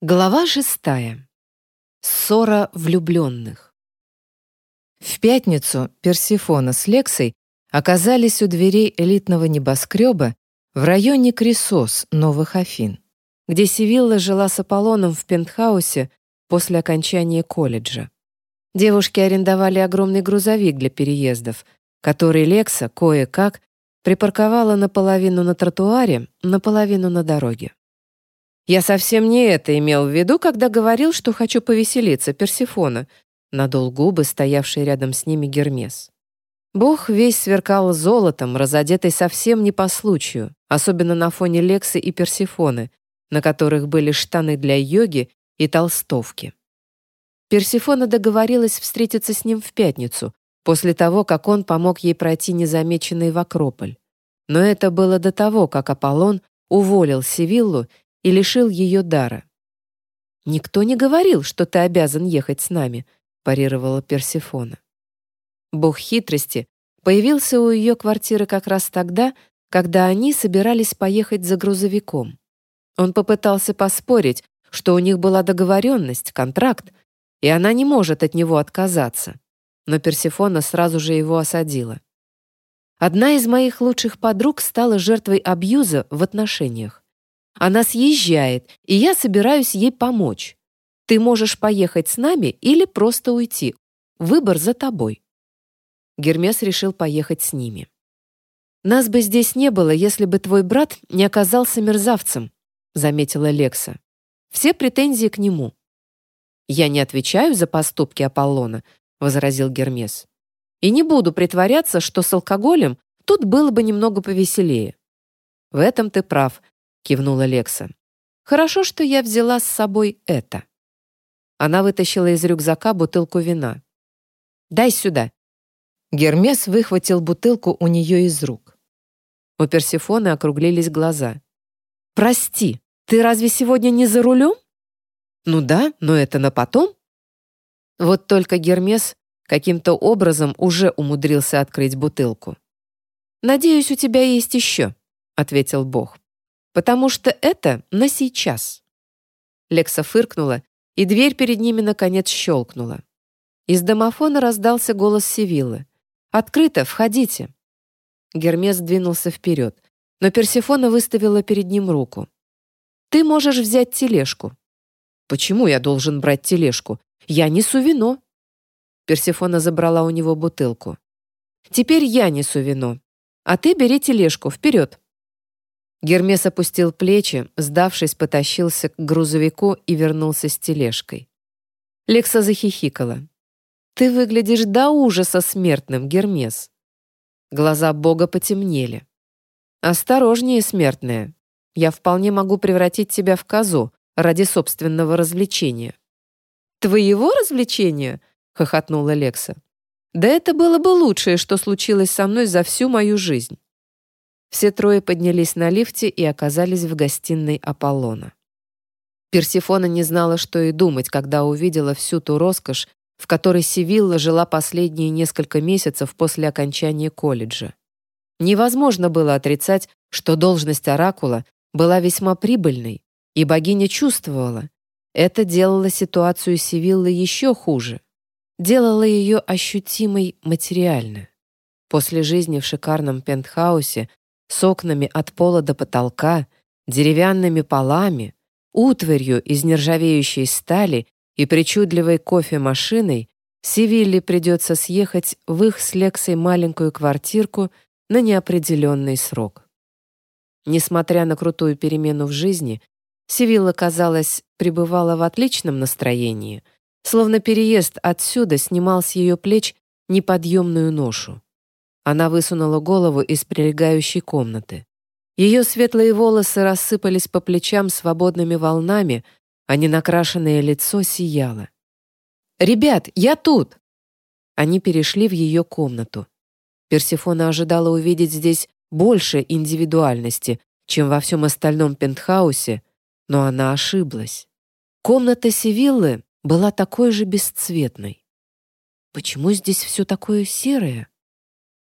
Глава шестая. Ссора влюбленных. В пятницу Персифона с Лексой оказались у дверей элитного небоскреба в районе Крисос, Новых Афин, где Севилла жила с Аполлоном в пентхаусе после окончания колледжа. Девушки арендовали огромный грузовик для переездов, который Лекса кое-как припарковала наполовину на тротуаре, наполовину на дороге. «Я совсем не это имел в виду, когда говорил, что хочу повеселиться, Персифона», надул губы, стоявший рядом с ними Гермес. Бог весь сверкал золотом, разодетый совсем не по случаю, особенно на фоне Лексы и Персифоны, на которых были штаны для йоги и толстовки. Персифона договорилась встретиться с ним в пятницу, после того, как он помог ей пройти незамеченный в Акрополь. Но это было до того, как Аполлон уволил Севиллу и лишил ее дара. «Никто не говорил, что ты обязан ехать с нами», парировала Персифона. Бог хитрости появился у ее квартиры как раз тогда, когда они собирались поехать за грузовиком. Он попытался поспорить, что у них была договоренность, контракт, и она не может от него отказаться. Но Персифона сразу же его осадила. Одна из моих лучших подруг стала жертвой абьюза в отношениях. Она съезжает, и я собираюсь ей помочь. Ты можешь поехать с нами или просто уйти. Выбор за тобой». Гермес решил поехать с ними. «Нас бы здесь не было, если бы твой брат не оказался мерзавцем», заметила Лекса. «Все претензии к нему». «Я не отвечаю за поступки Аполлона», возразил Гермес. «И не буду притворяться, что с алкоголем тут было бы немного повеселее». «В этом ты прав», кивнула Лекса. Хорошо, что я взяла с собой это. Она вытащила из рюкзака бутылку вина. Дай сюда. Гермес выхватил бутылку у нее из рук. У Персефоны округлились глаза. Прости, ты разве сегодня не за рулем? Ну да, но это на потом. Вот только Гермес каким-то образом уже умудрился открыть бутылку. «Надеюсь, у тебя есть еще», — ответил Бог потому что это на сейчас». Лекса фыркнула, и дверь перед ними наконец щелкнула. Из домофона раздался голос Севиллы. «Открыто, входите». Гермес двинулся вперед, но Персефона выставила перед ним руку. «Ты можешь взять тележку». «Почему я должен брать тележку? Я несу вино». Персефона забрала у него бутылку. «Теперь я несу вино, а ты бери тележку, вперед». Гермес опустил плечи, сдавшись, потащился к грузовику и вернулся с тележкой. Лекса захихикала. «Ты выглядишь до ужаса смертным, Гермес». Глаза Бога потемнели. «Осторожнее, смертная. Я вполне могу превратить тебя в козу ради собственного развлечения». «Твоего развлечения?» — хохотнула Лекса. «Да это было бы лучшее, что случилось со мной за всю мою жизнь». Все трое поднялись на лифте и оказались в гостиной Аполлона. Персифона не знала, что и думать, когда увидела всю ту роскошь, в которой Севилла жила последние несколько месяцев после окончания колледжа. Невозможно было отрицать, что должность оракула была весьма прибыльной, и богиня чувствовала, это делало ситуацию Севиллы еще хуже, делало ее ощутимой материально. После жизни в шикарном пентхаусе с окнами от пола до потолка, деревянными полами, утварью из нержавеющей стали и причудливой кофемашиной, Севилле придется съехать в их с Лексой маленькую квартирку на неопределенный срок. Несмотря на крутую перемену в жизни, Севилла, казалось, пребывала в отличном настроении, словно переезд отсюда снимал с ее плеч неподъемную ношу. Она высунула голову из прилегающей комнаты. Ее светлые волосы рассыпались по плечам свободными волнами, а ненакрашенное лицо сияло. «Ребят, я тут!» Они перешли в ее комнату. Персифона ожидала увидеть здесь больше индивидуальности, чем во всем остальном пентхаусе, но она ошиблась. Комната Севиллы была такой же бесцветной. Почему здесь все такое серое?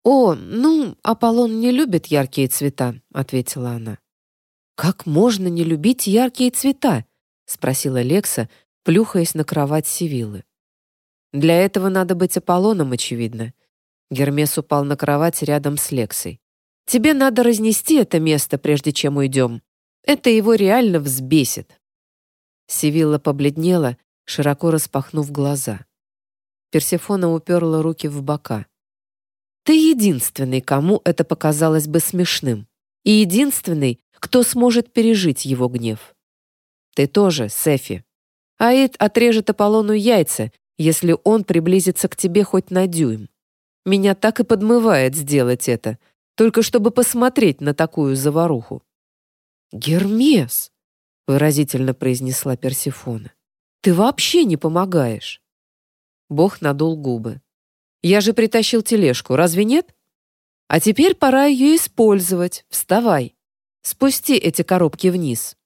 «О, ну, Аполлон не любит яркие цвета», — ответила она. «Как можно не любить яркие цвета?» — спросила Лекса, плюхаясь на кровать Сивиллы. Для этого надо быть Аполлоном, очевидно. Гермес упал на кровать рядом с Лексой. Тебе надо разнести это место, прежде чем уйдем. Это его реально взбесит. Сивилла побледнела, широко распахнув глаза. Персефона уперла руки в бока. Ты единственный, кому это показалось бы смешным. И единственный, кто сможет пережить его гнев. Ты тоже, Сефи. Аид отрежет Аполлону яйца, если он приблизится к тебе хоть на дюйм. Меня так и подмывает сделать это, только чтобы посмотреть на такую заваруху. «Гермес!» — выразительно произнесла Персифона. «Ты вообще не помогаешь!» Бог надул губы. «Я же притащил тележку, разве нет? А теперь пора ее использовать. Вставай. Спусти эти коробки вниз».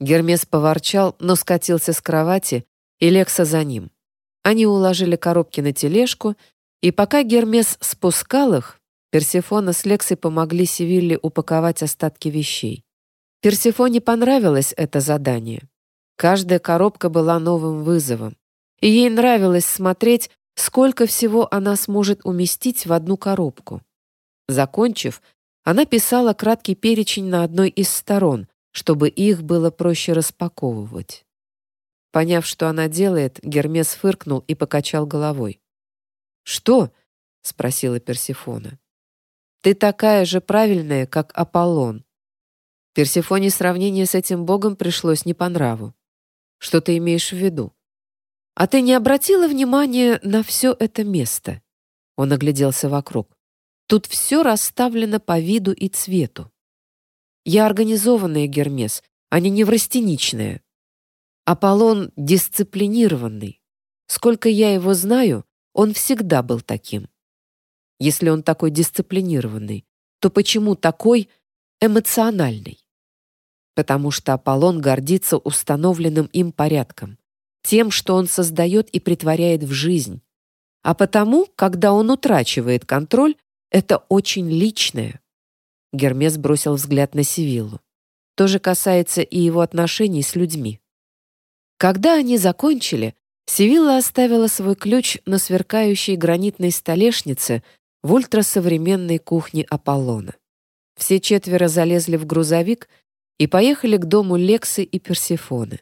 Гермес поворчал, но скатился с кровати, и Лекса за ним. Они уложили коробки на тележку, и пока Гермес спускал их, Персефона с Лексой помогли Севилле упаковать остатки вещей. Персефоне понравилось это задание. Каждая коробка была новым вызовом, и ей нравилось смотреть, сколько всего она сможет уместить в одну коробку. Закончив, она писала краткий перечень на одной из сторон, чтобы их было проще распаковывать. Поняв, что она делает, Гермес фыркнул и покачал головой. «Что?» — спросила Персифона. «Ты такая же правильная, как Аполлон». Персифоне сравнение с этим богом пришлось не по нраву. «Что ты имеешь в виду?» «А ты не обратила внимания на все это место?» Он огляделся вокруг. «Тут все расставлено по виду и цвету. Я организованная, Гермес, а не неврастеничная. Аполлон дисциплинированный. Сколько я его знаю, он всегда был таким. Если он такой дисциплинированный, то почему такой эмоциональный? Потому что Аполлон гордится установленным им порядком, тем, что он создает и притворяет в жизнь. А потому, когда он утрачивает контроль, это очень личное. Гермес бросил взгляд на Сивиллу. То же касается и его отношений с людьми. Когда они закончили, Севилла оставила свой ключ на сверкающей гранитной столешнице в ультрасовременной кухне Аполлона. Все четверо залезли в грузовик и поехали к дому Лексы и Персефоны.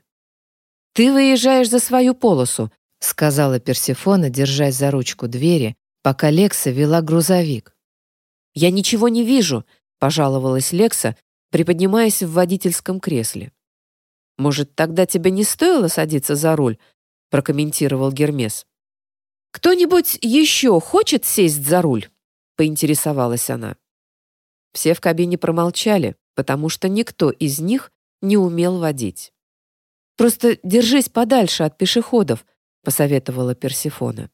«Ты выезжаешь за свою полосу», — сказала Персефона, держась за ручку двери, пока Лекса вела грузовик. «Я ничего не вижу», — пожаловалась Лекса, приподнимаясь в водительском кресле. «Может, тогда тебе не стоило садиться за руль?» — прокомментировал Гермес. «Кто-нибудь еще хочет сесть за руль?» — поинтересовалась она. Все в кабине промолчали, потому что никто из них не умел водить. «Просто держись подальше от пешеходов», — посоветовала Персифона.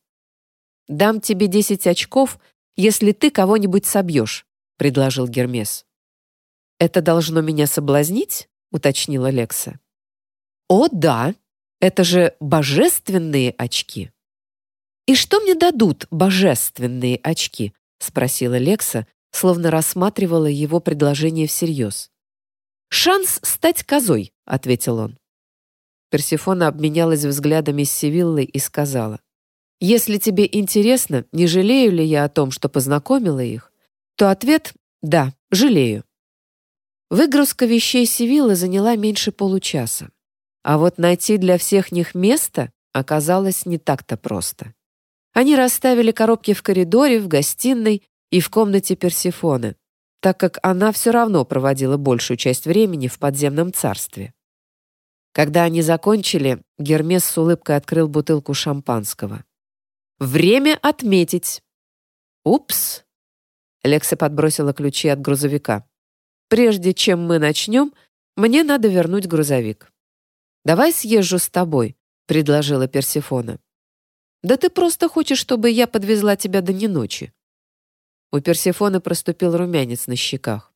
«Дам тебе десять очков, если ты кого-нибудь собьешь», — предложил Гермес. «Это должно меня соблазнить?» — уточнила Лекса. «О, да! Это же божественные очки!» «И что мне дадут божественные очки?» — спросила Лекса, словно рассматривала его предложение всерьез. «Шанс стать козой», — ответил он. Персифона обменялась взглядами с Севиллой и сказала, «Если тебе интересно, не жалею ли я о том, что познакомила их, то ответ — да, жалею». Выгрузка вещей Севиллы заняла меньше получаса. А вот найти для всех них место оказалось не так-то просто. Они расставили коробки в коридоре, в гостиной и в комнате Персифоны, так как она все равно проводила большую часть времени в подземном царстве. Когда они закончили, Гермес с улыбкой открыл бутылку шампанского. «Время отметить!» «Упс!» Лекса подбросила ключи от грузовика. «Прежде чем мы начнем, мне надо вернуть грузовик». «Давай съезжу с тобой», — предложила Персифона. «Да ты просто хочешь, чтобы я подвезла тебя до неночи». У Персифоны проступил румянец на щеках.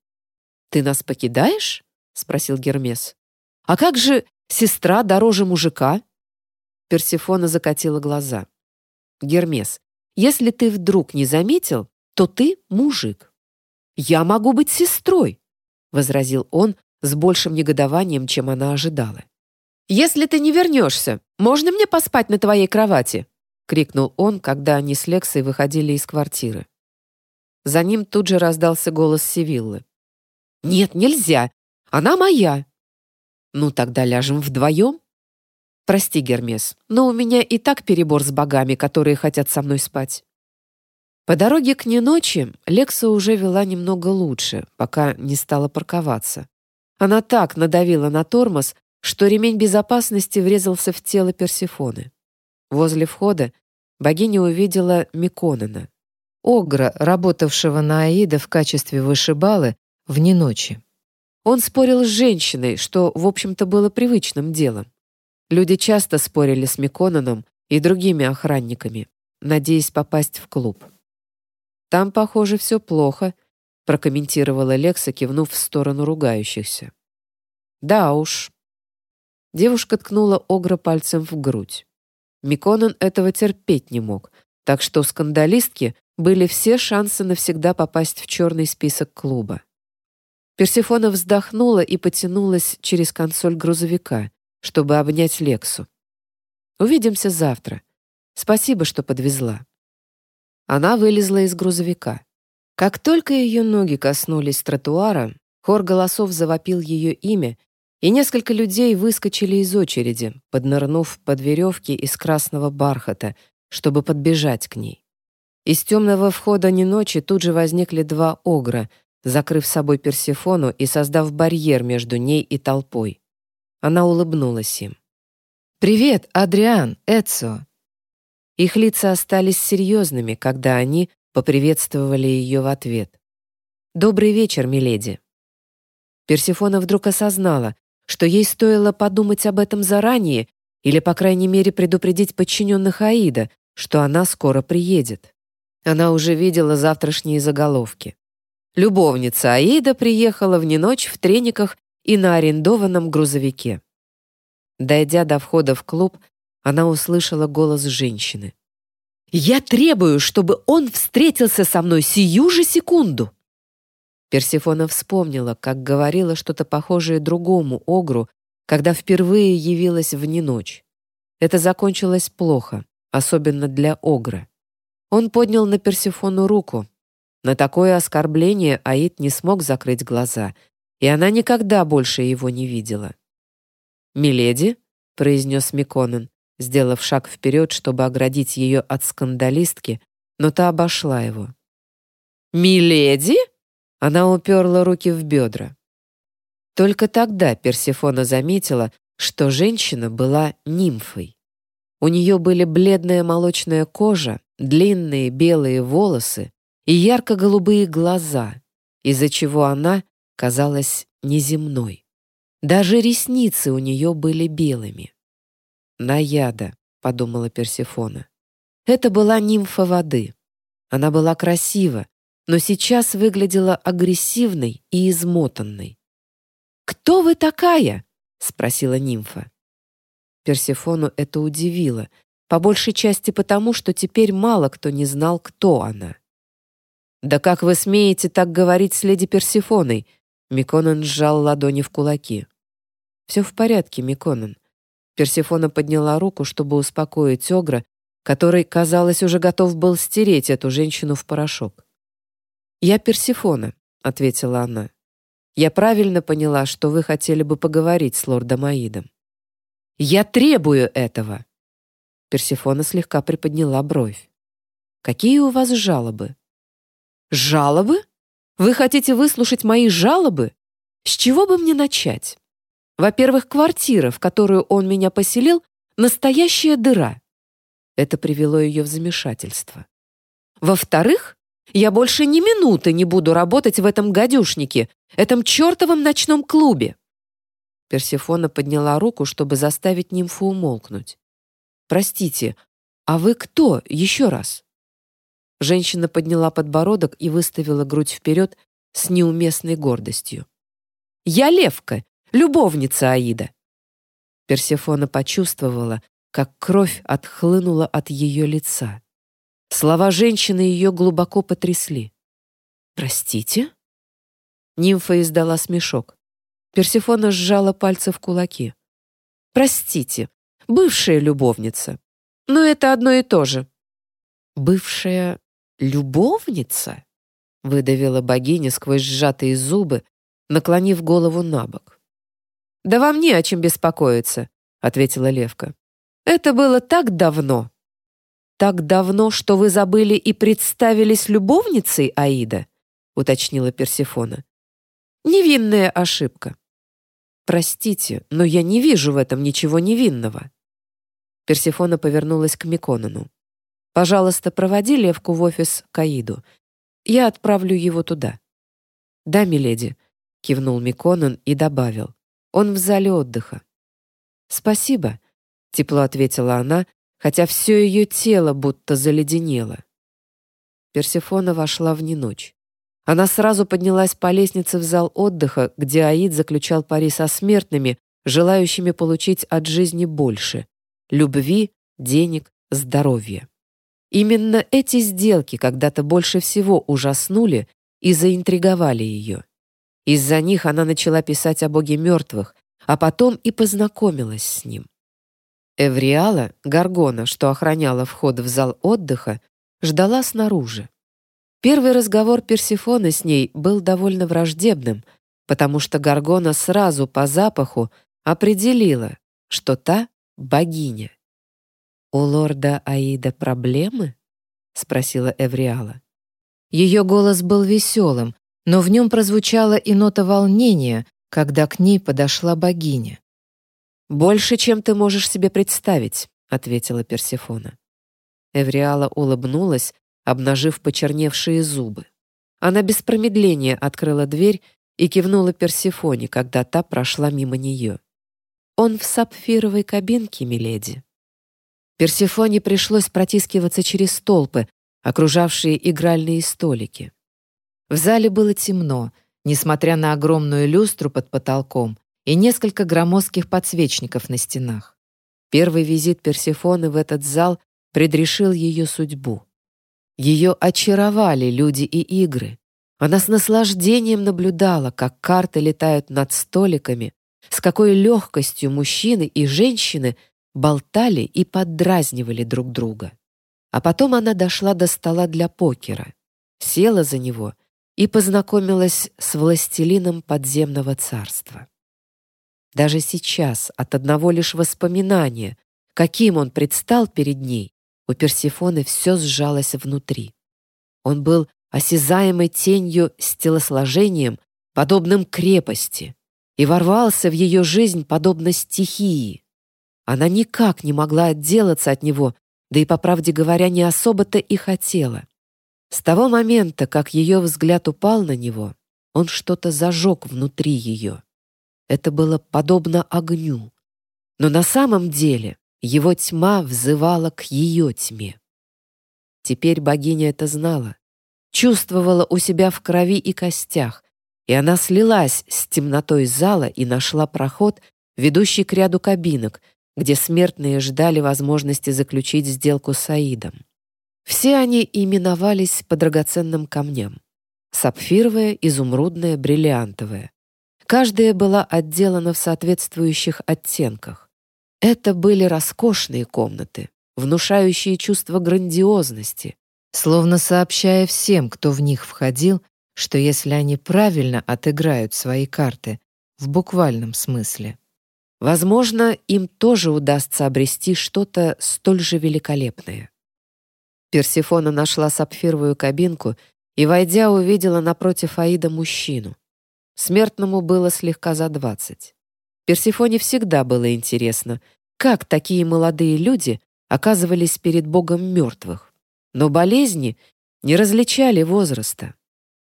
«Ты нас покидаешь?» — спросил Гермес. «А как же сестра дороже мужика?» Персифона закатила глаза. «Гермес, если ты вдруг не заметил, то ты мужик». «Я могу быть сестрой», — возразил он с большим негодованием, чем она ожидала. «Если ты не вернешься, можно мне поспать на твоей кровати?» — крикнул он, когда они с Лексой выходили из квартиры. За ним тут же раздался голос Сивиллы. «Нет, нельзя! Она моя!» «Ну, тогда ляжем вдвоем?» «Прости, Гермес, но у меня и так перебор с богами, которые хотят со мной спать». По дороге к неночи Лекса уже вела немного лучше, пока не стала парковаться. Она так надавила на тормоз, что ремень безопасности врезался в тело Персифоны. Возле входа богиня увидела Миконана, Огра, работавшего на Аида в качестве вышибалы вне ночи. Он спорил с женщиной, что, в общем-то, было привычным делом. Люди часто спорили с Миконаном и другими охранниками, надеясь попасть в клуб. «Там, похоже, все плохо», — прокомментировала Лекса, кивнув в сторону ругающихся. «Да уж». Девушка ткнула Огра пальцем в грудь. Миконан этого терпеть не мог, так что скандалистки были все шансы навсегда попасть в черный список клуба. Персифона вздохнула и потянулась через консоль грузовика, чтобы обнять Лексу. «Увидимся завтра. Спасибо, что подвезла». Она вылезла из грузовика. Как только ее ноги коснулись тротуара, хор голосов завопил ее имя, и несколько людей выскочили из очереди, поднырнув под веревки из красного бархата, чтобы подбежать к ней. Из темного входа не ночи тут же возникли два огра, закрыв собой Персефону и создав барьер между ней и толпой. Она улыбнулась им. «Привет, Адриан, Эцо!» Их лица остались серьезными, когда они поприветствовали ее в ответ. «Добрый вечер, миледи!» Персефона вдруг осознала, что ей стоило подумать об этом заранее или, по крайней мере, предупредить подчиненных Аида, что она скоро приедет. Она уже видела завтрашние заголовки. Любовница Аида приехала в неночь в трениках и на арендованном грузовике. Дойдя до входа в клуб, она услышала голос женщины. «Я требую, чтобы он встретился со мной сию же секунду!» Персифона вспомнила, как говорила что-то похожее другому Огру, когда впервые явилась в неночь. Это закончилось плохо, особенно для Огра. Он поднял на Персифону руку. На такое оскорбление Аид не смог закрыть глаза, и она никогда больше его не видела. «Миледи», — произнес Миконен, сделав шаг вперед, чтобы оградить ее от скандалистки, но та обошла его. «Миледи?» — она уперла руки в бедра. Только тогда Персифона заметила, что женщина была нимфой. У нее были бледная молочная кожа длинные белые волосы и ярко-голубые глаза, из-за чего она казалась неземной. Даже ресницы у нее были белыми. «Наяда», — подумала Персефона. Это была нимфа воды. Она была красива, но сейчас выглядела агрессивной и измотанной. «Кто вы такая?» — спросила нимфа. Персефону это удивило, по большей части потому, что теперь мало кто не знал, кто она. «Да как вы смеете так говорить с леди Персифоной?» Миконан сжал ладони в кулаки. «Все в порядке, Миконан». Персифона подняла руку, чтобы успокоить Огра, который, казалось, уже готов был стереть эту женщину в порошок. «Я Персифона», — ответила она. «Я правильно поняла, что вы хотели бы поговорить с лордом Аидом». «Я требую этого!» Персифона слегка приподняла бровь. «Какие у вас жалобы?» «Жалобы? Вы хотите выслушать мои жалобы? С чего бы мне начать? Во-первых, квартира, в которую он меня поселил, настоящая дыра». Это привело ее в замешательство. «Во-вторых, я больше ни минуты не буду работать в этом гадюшнике, этом чертовом ночном клубе». Персифона подняла руку, чтобы заставить нимфу умолкнуть. «Простите, а вы кто? Еще раз?» Женщина подняла подбородок и выставила грудь вперед с неуместной гордостью. «Я Левка, любовница Аида!» Персефона почувствовала, как кровь отхлынула от ее лица. Слова женщины ее глубоко потрясли. «Простите?» Нимфа издала смешок. Персефона сжала пальцы в кулаки. Простите, бывшая любовница. Но это одно и то же». «Бывшая любовница?» — выдавила богиня сквозь сжатые зубы, наклонив голову на бок. «Да вам не о чем беспокоиться», — ответила Левка. «Это было так давно». «Так давно, что вы забыли и представились любовницей, Аида?» — уточнила Персифона. «Невинная ошибка». «Простите, но я не вижу в этом ничего невинного». Персифона повернулась к Миконону. «Пожалуйста, проводи Левку в офис к Аиду. Я отправлю его туда». «Да, миледи», — кивнул Миконон и добавил. «Он в зале отдыха». «Спасибо», — тепло ответила она, хотя все ее тело будто заледенело. Персифона вошла в неночь. Она сразу поднялась по лестнице в зал отдыха, где Аид заключал пари со смертными, желающими получить от жизни больше — любви, денег, здоровья. Именно эти сделки когда-то больше всего ужаснули и заинтриговали ее. Из-за них она начала писать о боге мертвых, а потом и познакомилась с ним. Эвриала, Гаргона, что охраняла вход в зал отдыха, ждала снаружи. Первый разговор Персифоны с ней был довольно враждебным, потому что Гаргона сразу по запаху определила, что та — богиня. «У лорда Аида проблемы?» — спросила Эвриала. Ее голос был веселым, но в нем прозвучала и нота волнения, когда к ней подошла богиня. «Больше, чем ты можешь себе представить», — ответила Персефона. Эвриала улыбнулась, обнажив почерневшие зубы. Она без промедления открыла дверь и кивнула Персефоне, когда та прошла мимо нее. «Он в сапфировой кабинке, миледи». Персефоне пришлось протискиваться через толпы, окружавшие игральные столики. В зале было темно, несмотря на огромную люстру под потолком и несколько громоздких подсвечников на стенах. Первый визит Персефоны в этот зал предрешил ее судьбу. Ее очаровали люди и игры. Она с наслаждением наблюдала, как карты летают над столиками, с какой легкостью мужчины и женщины — болтали и поддразнивали друг друга. А потом она дошла до стола для покера, села за него и познакомилась с властелином подземного царства. Даже сейчас, от одного лишь воспоминания, каким он предстал перед ней, у Персифоны все сжалось внутри. Он был осязаемой тенью с телосложением, подобным крепости, и ворвался в ее жизнь подобно стихии, она никак не могла отделаться от него, да и, по правде говоря, не особо-то и хотела. С того момента, как ее взгляд упал на него, он что-то зажег внутри ее. Это было подобно огню. Но на самом деле его тьма взывала к ее тьме. Теперь богиня это знала, чувствовала у себя в крови и костях, и она слилась с темнотой зала и нашла проход, ведущий к ряду кабинок, где смертные ждали возможности заключить сделку с Аидом. Все они именовались по драгоценным камням. Сапфировая, изумрудная, бриллиантовая. Каждая была отделана в соответствующих оттенках. Это были роскошные комнаты, внушающие чувство грандиозности, словно сообщая всем, кто в них входил, что если они правильно отыграют свои карты, в буквальном смысле, Возможно, им тоже удастся обрести что-то столь же великолепное. Персифона нашла сапфировую кабинку и, войдя, увидела напротив Аида мужчину. Смертному было слегка за двадцать. Персифоне всегда было интересно, как такие молодые люди оказывались перед Богом мертвых. Но болезни не различали возраста.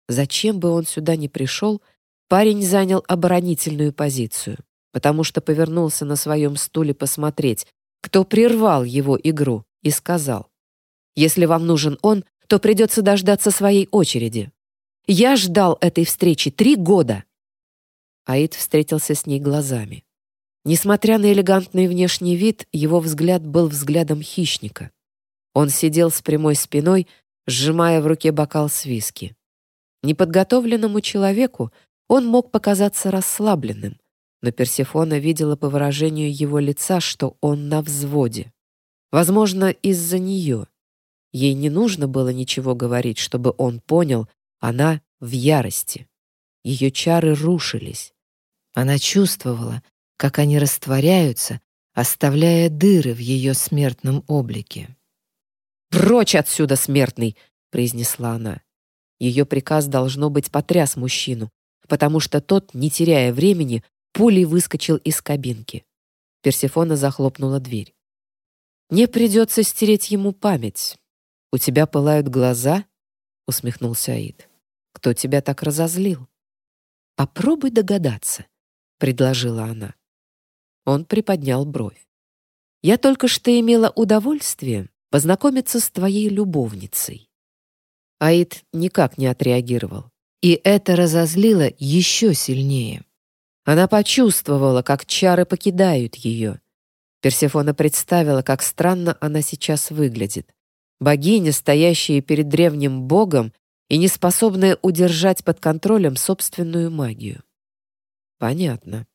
Зачем бы он сюда не пришел, парень занял оборонительную позицию потому что повернулся на своем стуле посмотреть, кто прервал его игру, и сказал, «Если вам нужен он, то придется дождаться своей очереди. Я ждал этой встречи три года». Аид встретился с ней глазами. Несмотря на элегантный внешний вид, его взгляд был взглядом хищника. Он сидел с прямой спиной, сжимая в руке бокал с виски. Неподготовленному человеку он мог показаться расслабленным, но Персефона видела по выражению его лица, что он на взводе. Возможно, из-за нее. Ей не нужно было ничего говорить, чтобы он понял, она в ярости. Ее чары рушились. Она чувствовала, как они растворяются, оставляя дыры в ее смертном облике. «Прочь отсюда, смертный!» — произнесла она. Ее приказ, должно быть, потряс мужчину, потому что тот, не теряя времени, пулей выскочил из кабинки. Персефона захлопнула дверь. «Мне придется стереть ему память. У тебя пылают глаза?» — усмехнулся Аид. «Кто тебя так разозлил?» «Попробуй догадаться», — предложила она. Он приподнял бровь. «Я только что имела удовольствие познакомиться с твоей любовницей». Аид никак не отреагировал. И это разозлило еще сильнее. Она почувствовала, как чары покидают ее. Персефона представила, как странно она сейчас выглядит. Богиня, стоящая перед древним богом и не способная удержать под контролем собственную магию. Понятно.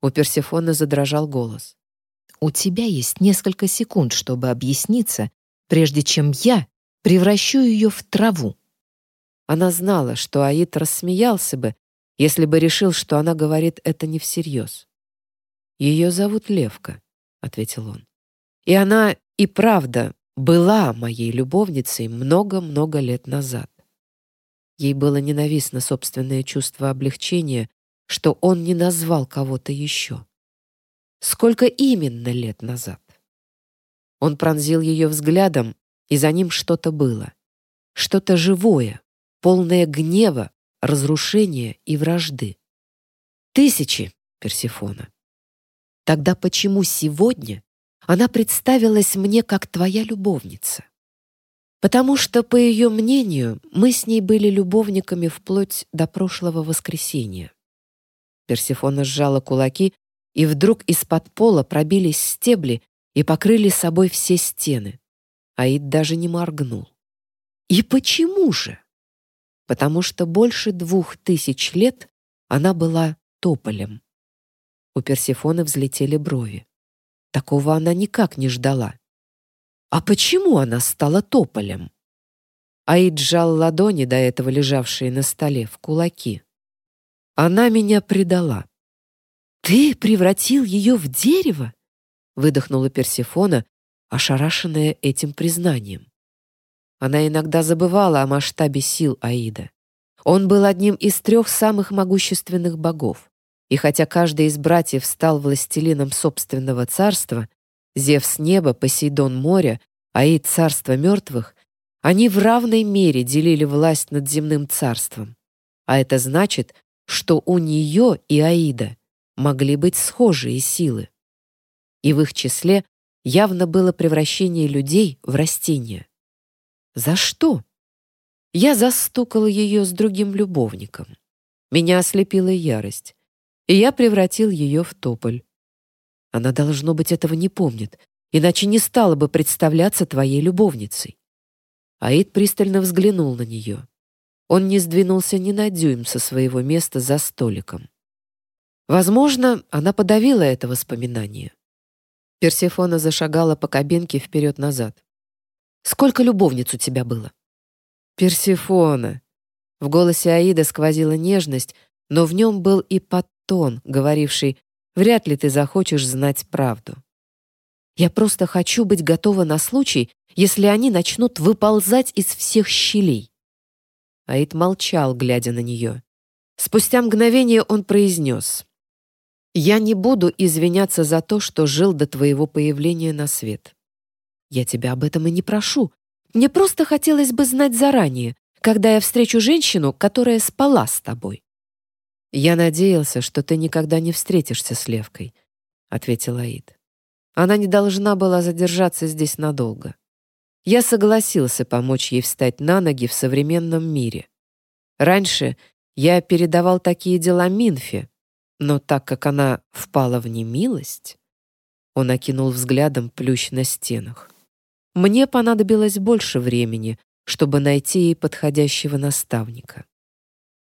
У Персефоны задрожал голос. «У тебя есть несколько секунд, чтобы объясниться, прежде чем я превращу ее в траву». Она знала, что Аид рассмеялся бы, если бы решил, что она говорит это не всерьез. «Ее зовут Левка», — ответил он. «И она и правда была моей любовницей много-много лет назад». Ей было ненавистно собственное чувство облегчения, что он не назвал кого-то еще. Сколько именно лет назад? Он пронзил ее взглядом, и за ним что-то было. Что-то живое, полное гнева, разрушения и вражды. Тысячи, Персифона. Тогда почему сегодня она представилась мне как твоя любовница? Потому что, по ее мнению, мы с ней были любовниками вплоть до прошлого воскресенья. Персифона сжала кулаки, и вдруг из-под пола пробились стебли и покрыли собой все стены. Аид даже не моргнул. И почему же? Потому что больше двух тысяч лет она была тополем. У Персефоны взлетели брови. Такого она никак не ждала. А почему она стала тополем? Аид сжал ладони, до этого лежавшие на столе, в кулаки. Она меня предала. «Ты превратил ее в дерево?» — выдохнула Персефона, ошарашенная этим признанием. Она иногда забывала о масштабе сил Аида. Он был одним из трех самых могущественных богов. И хотя каждый из братьев стал властелином собственного царства, Зевс неба, Посейдон моря, Аид царства мертвых, они в равной мере делили власть над земным царством. А это значит, что у нее и Аида могли быть схожие силы. И в их числе явно было превращение людей в растения. За что? Я застукала ее с другим любовником. Меня ослепила ярость, и я превратил ее в тополь. Она, должно быть, этого не помнит, иначе не стала бы представляться твоей любовницей. Аид пристально взглянул на нее. Он не сдвинулся ни на дюйм со своего места за столиком. Возможно, она подавила это воспоминание. Персефона зашагала по кабинке вперед-назад. Сколько любовниц у тебя было?» «Персифона». В голосе Аида сквозила нежность, но в нем был и подтон, говоривший «Вряд ли ты захочешь знать правду». «Я просто хочу быть готова на случай, если они начнут выползать из всех щелей». Аид молчал, глядя на нее. Спустя мгновение он произнес «Я не буду извиняться за то, что жил до твоего появления на свет. Я тебя об этом и не прошу. Мне просто хотелось бы знать заранее, когда я встречу женщину, которая спала с тобой. Я надеялся, что ты никогда не встретишься с Левкой, ответил Аид. Она не должна была задержаться здесь надолго. Я согласился помочь ей встать на ноги в современном мире. Раньше я передавал такие дела Минфе, но так как она впала в немилость, он окинул взглядом плющ на стенах. Мне понадобилось больше времени, чтобы найти ей подходящего наставника.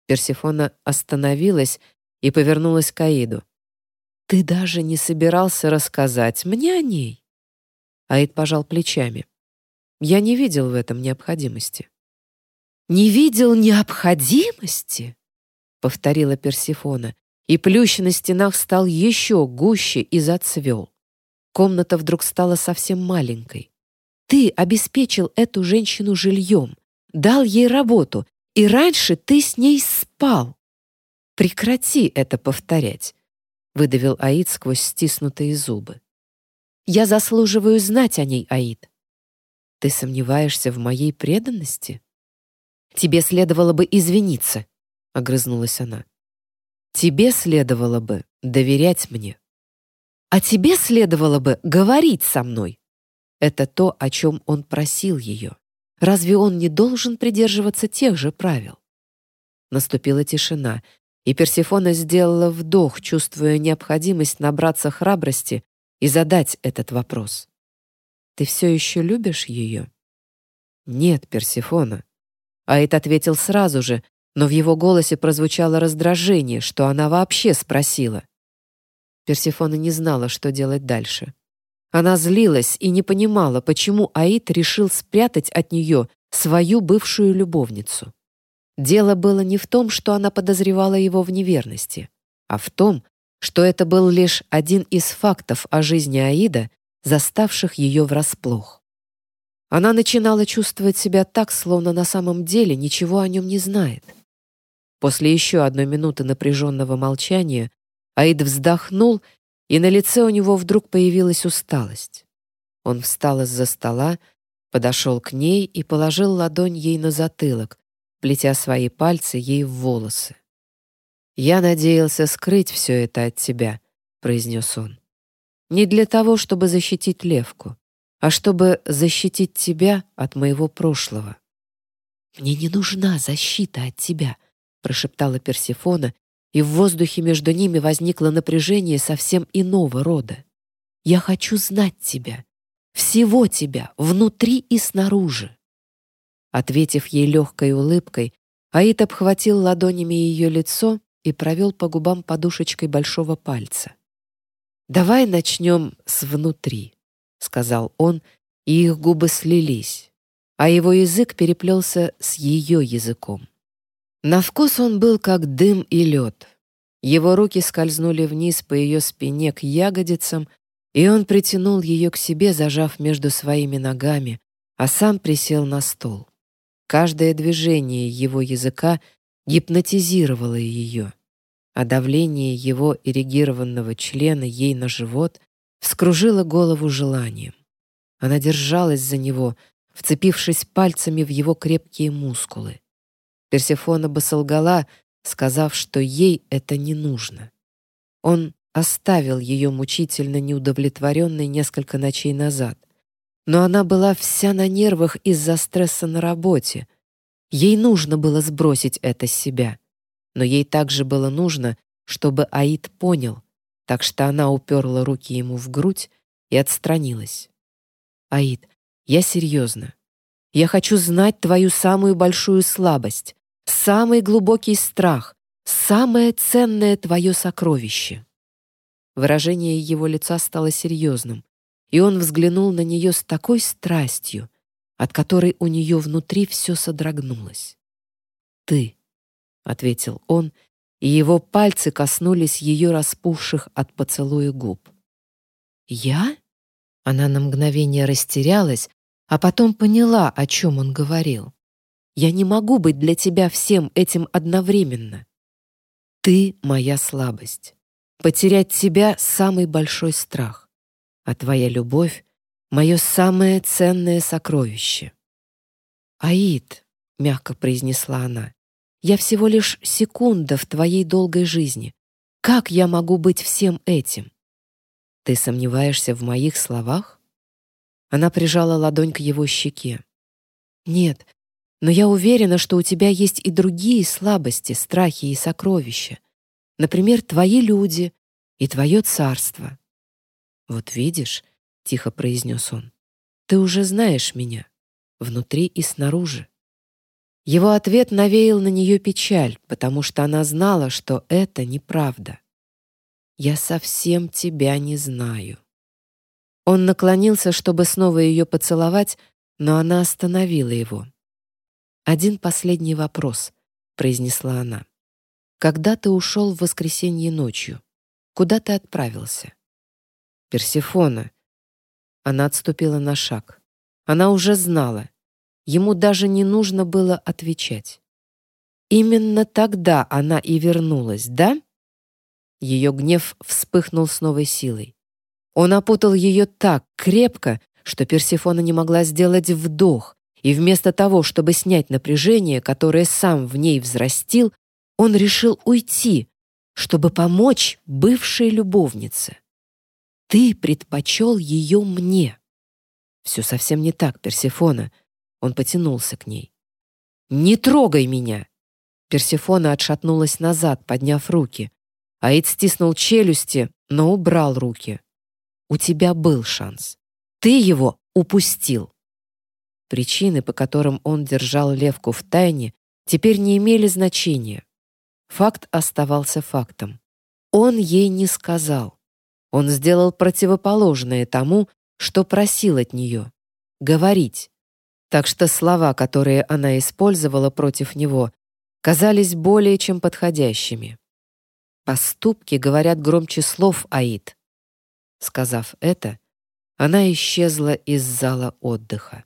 Персефона остановилась и повернулась к Аиду. Ты даже не собирался рассказать мне о ней?» Аид пожал плечами. «Я не видел в этом необходимости». «Не видел необходимости?» — повторила Персифона, и плющ на стенах стал еще гуще и зацвел. Комната вдруг стала совсем маленькой. «Ты обеспечил эту женщину жильем, дал ей работу, и раньше ты с ней спал». «Прекрати это повторять», — выдавил Аид сквозь стиснутые зубы. «Я заслуживаю знать о ней, Аид». «Ты сомневаешься в моей преданности?» «Тебе следовало бы извиниться», — огрызнулась она. «Тебе следовало бы доверять мне». «А тебе следовало бы говорить со мной». Это то, о чем он просил ее. Разве он не должен придерживаться тех же правил? Наступила тишина, и Персефона сделала вдох, чувствуя необходимость набраться храбрости и задать этот вопрос. «Ты все еще любишь ее?» «Нет, Персефона», Аид ответил сразу же, но в его голосе прозвучало раздражение, что она вообще спросила. Персефона не знала, что делать дальше. Она злилась и не понимала, почему Аид решил спрятать от нее свою бывшую любовницу. Дело было не в том, что она подозревала его в неверности, а в том, что это был лишь один из фактов о жизни Аида, заставших ее врасплох. Она начинала чувствовать себя так, словно на самом деле ничего о нем не знает. После еще одной минуты напряженного молчания Аид вздохнул, и на лице у него вдруг появилась усталость. Он встал из-за стола, подошел к ней и положил ладонь ей на затылок, плетя свои пальцы ей в волосы. «Я надеялся скрыть все это от тебя», — произнес он. «Не для того, чтобы защитить Левку а чтобы защитить тебя от моего прошлого. «Мне не нужна защита от тебя», — прошептала Персефона, и в воздухе между ними возникло напряжение совсем иного рода. «Я хочу знать тебя, всего тебя, внутри и снаружи». Ответив ей легкой улыбкой, Аид обхватил ладонями ее лицо и провел по губам подушечкой большого пальца. «Давай начнем с внутри» сказал он, и их губы слились, а его язык переплелся с ее языком. На вкус он был как дым и лед. Его руки скользнули вниз по ее спине к ягодицам, и он притянул ее к себе, зажав между своими ногами, а сам присел на стол. Каждое движение его языка гипнотизировало ее, а давление его эрегированного члена ей на живот вскружила голову желанием. Она держалась за него, вцепившись пальцами в его крепкие мускулы. Персефона бы солгала, сказав, что ей это не нужно. Он оставил ее мучительно неудовлетворенной несколько ночей назад. Но она была вся на нервах из-за стресса на работе. Ей нужно было сбросить это с себя. Но ей также было нужно, чтобы Аид понял, так что она уперла руки ему в грудь и отстранилась. «Аид, я серьезно. Я хочу знать твою самую большую слабость, самый глубокий страх, самое ценное твое сокровище». Выражение его лица стало серьезным, и он взглянул на нее с такой страстью, от которой у нее внутри все содрогнулось. «Ты», — ответил он, и его пальцы коснулись ее распухших от поцелуя губ. «Я?» Она на мгновение растерялась, а потом поняла, о чем он говорил. «Я не могу быть для тебя всем этим одновременно. Ты — моя слабость. Потерять тебя — самый большой страх, а твоя любовь — мое самое ценное сокровище». «Аид», — мягко произнесла она, я всего лишь секунда в твоей долгой жизни. Как я могу быть всем этим? Ты сомневаешься в моих словах? Она прижала ладонь к его щеке. Нет, но я уверена, что у тебя есть и другие слабости, страхи и сокровища. Например, твои люди и твое царство. Вот видишь, тихо произнес он. Ты уже знаешь меня, внутри и снаружи. Его ответ навеял на нее печаль, потому что она знала, что это неправда. Я совсем тебя не знаю». Он наклонился, чтобы снова ее поцеловать, но она остановила его. «Один последний вопрос», — произнесла она. «Когда ты ушел в воскресенье ночью? Куда ты отправился?» «Персифона». Она отступила на шаг. Она уже знала. Ему даже не нужно было отвечать. Именно тогда она и вернулась, да? Ее гнев вспыхнул с новой силой. Он опутал ее так крепко, что Персифона не могла сделать вдох, и вместо того, чтобы снять напряжение, которое сам в ней взрастил, он решил уйти, чтобы помочь бывшей любовнице. Ты предпочел ее мне. Все совсем не так, Персифона. Он потянулся к ней. Не трогай меня. Персифона отшатнулась назад, подняв руки. Аид стиснул челюсти, но убрал руки. У тебя был шанс. Ты его упустил. Причины, по которым он держал Левку в тайне, теперь не имели значения. Факт оставался фактом. Он ей не сказал. Он сделал противоположное тому, что просил от нее — говорить. Так что слова, которые она использовала против него, казались более чем подходящими. Поступки говорят громче слов, Аид. Сказав это, она исчезла из зала отдыха.